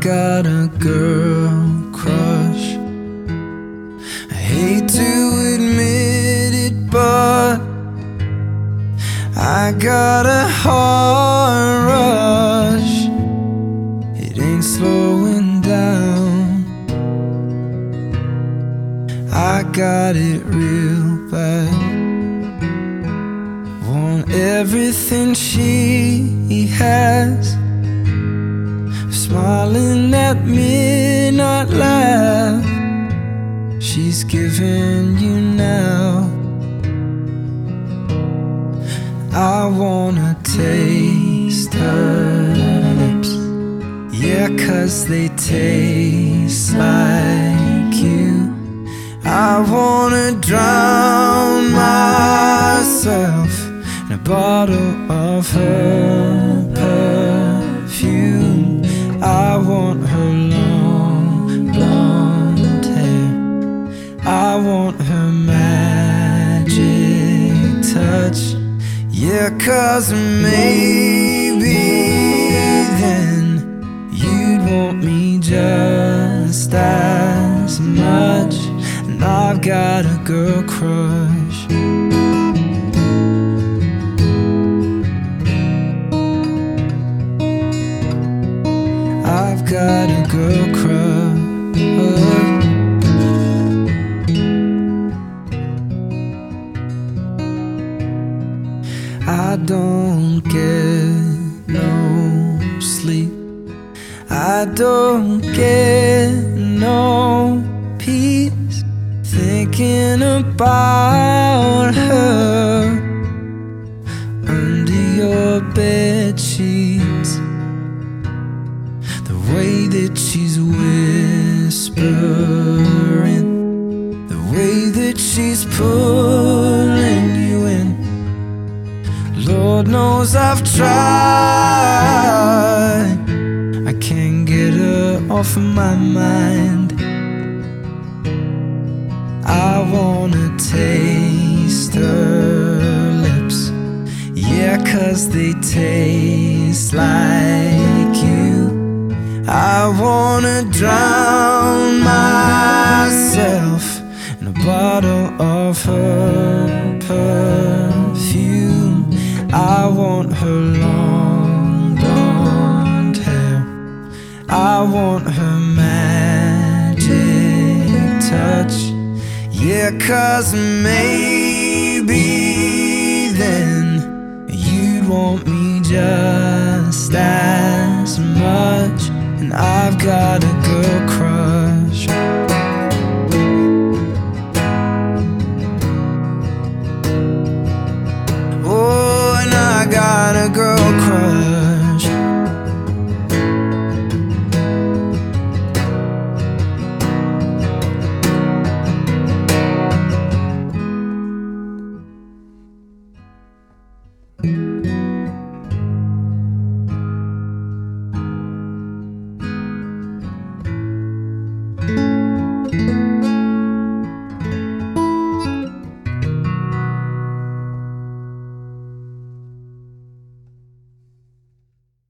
got a girl crush. I hate to admit it, but I got a heart rush. It ain't slowing down. I got it real bad. Want everything she has. Smiling at midnight laugh. She's giving you now. I wanna taste her lips. Yeah, cause they taste like you. I wanna drown myself in a bottle of her. I want her long blonde hair. I want her magic touch. Yeah, cause maybe then you'd want me just as much. And I've got a girl crush. Got a girl crush. I don't get no sleep. I don't get no peace thinking about her under your bed sheets. Way that she's whispering, the way that she's pulling you in. Lord knows I've tried. I can't get her off of my mind. I wanna taste her lips. Yeah, cause they taste like. I wanna drown myself in a bottle of her perfume. I want her long blonde hair. I want her magic touch. Yeah, cause maybe then you'd want me just as girl.